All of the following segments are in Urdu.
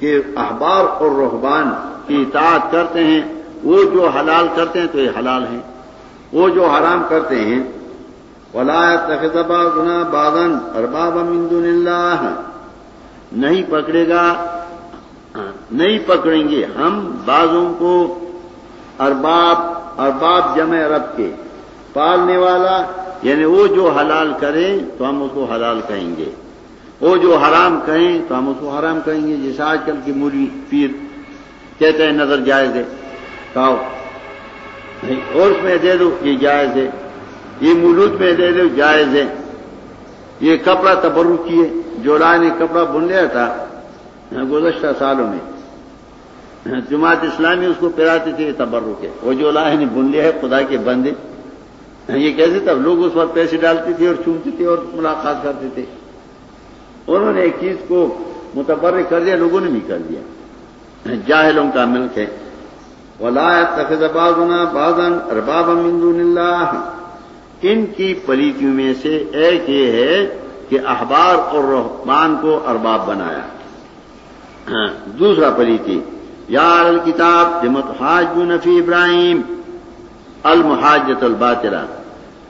کہ احبار اور رحبان کی اطاعت کرتے ہیں، وہ جو حلال کرتے ہیں تو یہ حلال ہیں، وہ جو حرام کرتے ہیں، ولا تخبا گنا بادن ارباب مندون اللہ نہیں پکڑے گا، نہیں پکڑیں گے ہم بازوں کو ارباب ارباب جمع رب کے پالنے والا یعنی وہ جو حلال کریں تو ہم اس کو حلال کہیں گے۔ وہ جو حرام کہیں تو ہم اس کو حرام کہیں گے، جیسے آج کل کی موری پیر کہتے ہیں نظر جائز ہے۔ کہو اور اس میں دے دو، یہ جائز ہے۔ یہ ملوت میں دے دو، جائز ہے۔ یہ کپڑا تبرو کیے جو رائے نے کپڑا بن لیا تھا گزشتہ سالوں میں۔ جماعت اسلامی اس کو پہراتے تھے تبرو کے وہ جو لائے نے بن لیا ہے، خدا کے بندے۔ یہ کیسے تب لوگ اس وقت پیسے ڈالتے تھے اور چونتے تھے اور ملاقات کرتے تھے۔ انہوں نے ایک چیز کو متبر کر دیا، لوگوں نے بھی کر دیا۔ جاہلوں کا ملک ہے۔ ولا تخبازنا بازن ارباب من اللہ ان کی پلیتیوں میں سے ایک یہ ہے کہ احبار اور رحمان کو ارباب بنایا۔ دوسرا پلیتی یار الکتاب جمت حاج نفی ابراہیم المحاجت الباطرہ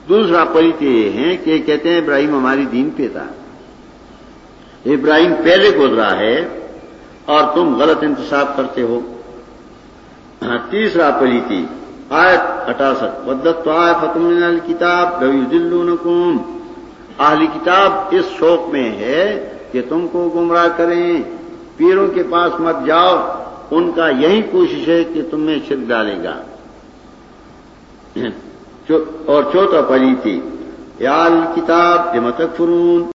دوسرا پلیت یہ ہے کہ کہتے ہیں ابراہیم ہماری دین پہ تھا۔ ابراہیم پہلے گزرا ہے اور تم غلط انتصاب کرتے ہو۔ تیسرا پلی تھی، آیت اٹھاسٹھ۔ ودت تو آئے فتم کتاب روی دلو اہلی کتاب اس شوق میں ہے کہ تم کو گمراہ کریں۔ پیروں کے پاس مت جاؤ۔ ان کا یہی کوشش ہے کہ تم میں شرک ڈالے گا۔ اور چوتھا پلی تھی، یا کتاب جمت فرون